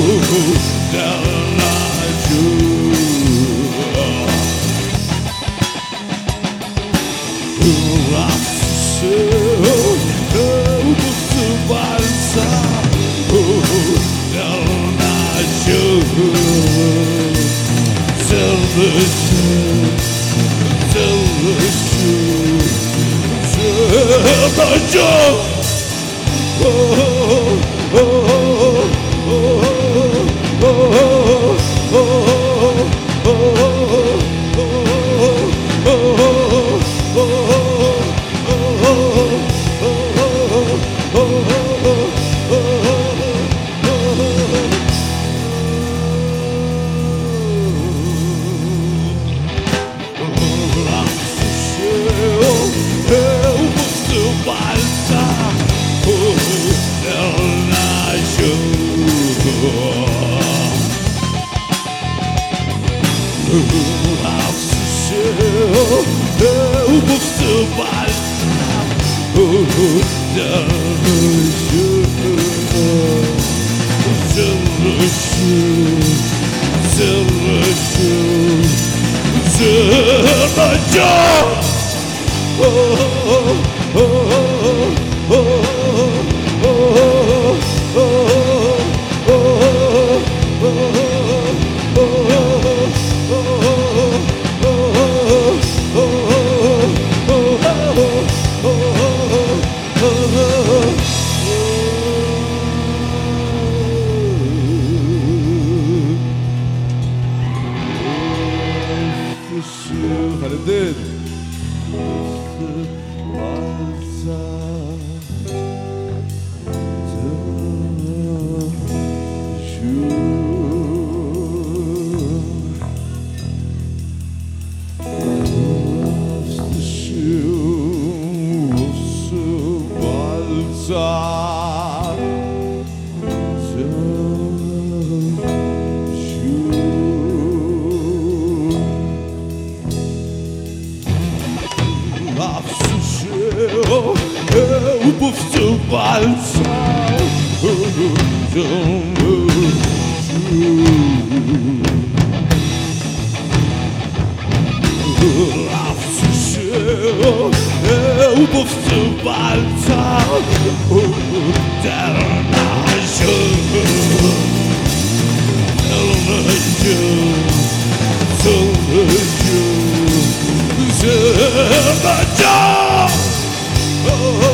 who's Oh, oh, oh. Afsızım Bu sıfat Dönüşüm Zırışım Zırışım Zırışım Oh, oh, oh. zu balsa Łbów tu walca Ternaziu Ternaziu Ternaziu Ternaziu Oh